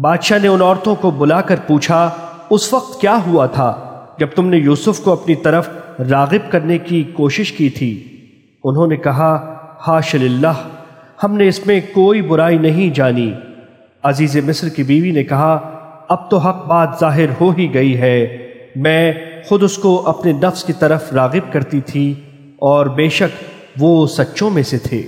بادشاہ نے ان عورتوں کو بلا کر پوچھا، اس وقت کیا ہوا تھا جب تم نے یوسف کو اپنی طرف راغب کرنے کی کوشش کی تھی؟ انہوں نے کہا ہاش اللہ ہم نے اس میں کوئی برائی نہیں جانی۔ عزیز مصر کی بیوی نے کہا، اب تو حق بات ظاہر ہو ہی گئی ہے۔ میں خود اس کو اپنے نفس کی طرف راغب کرتی تھی اور بے شک وہ سچوں میں سے تھے۔